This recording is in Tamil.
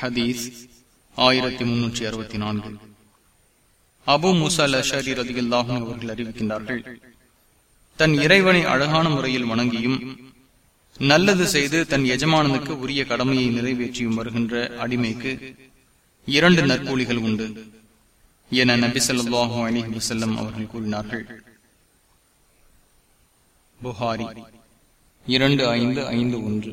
ஹதீஸ் ஆயிரத்தி முன்னூற்றி அறுபத்தி நான்கு. அபு முசல் அஷரி ரதியுல்லாஹும் அவர்கள் அறிவிக்கின்றார்கள் தன் இறைவனை அழகான முறையில் வணங்கியும் நல்லது செய்து தன் எஜமானனுக்கு உரிய கடமையை நிறைவேற்றியும் வருகின்ற அடிமைக்கு இரண்டு நற்கூலிகள் உண்டு என நபி சொல்லாஹு அலிஹி வசல்லம் அவர்கள் கூறினார்கள். புகாரி இரண்டு ஐந்து ஐந்து ஒன்று.